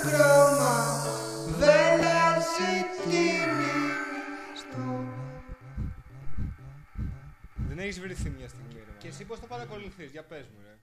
χρώμα δεν αλλάζει στο... Δεν έχεις βρει μια στιγμή. Και εσύ πώς το παρακολουθείς, για πες μου ρε.